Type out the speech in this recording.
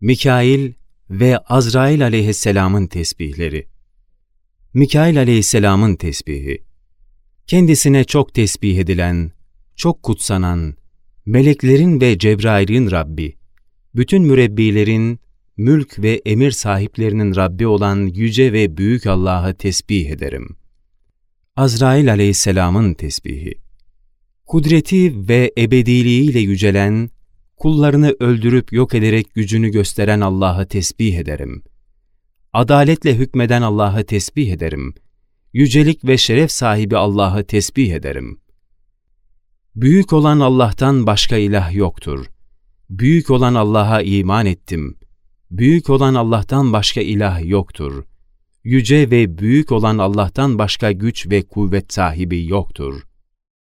Mikail ve Azrail aleyhisselamın tesbihleri. Mikail aleyhisselamın tesbihi. Kendisine çok tesbih edilen, çok kutsanan, meleklerin ve Cebrail'in Rabbi, bütün mürebbilerin, mülk ve emir sahiplerinin Rabbi olan yüce ve büyük Allah'a tesbih ederim. Azrail aleyhisselamın tesbihi. Kudreti ve ebediliğiyle yücelen, kullarını öldürüp yok ederek gücünü gösteren Allah'a tesbih ederim. Adaletle hükmeden Allah'a tesbih ederim. Yücelik ve şeref sahibi Allah'a tesbih ederim. Büyük olan Allah'tan başka ilah yoktur. Büyük olan Allah'a iman ettim. Büyük olan Allah'tan başka ilah yoktur. Yüce ve büyük olan Allah'tan başka güç ve kuvvet sahibi yoktur.''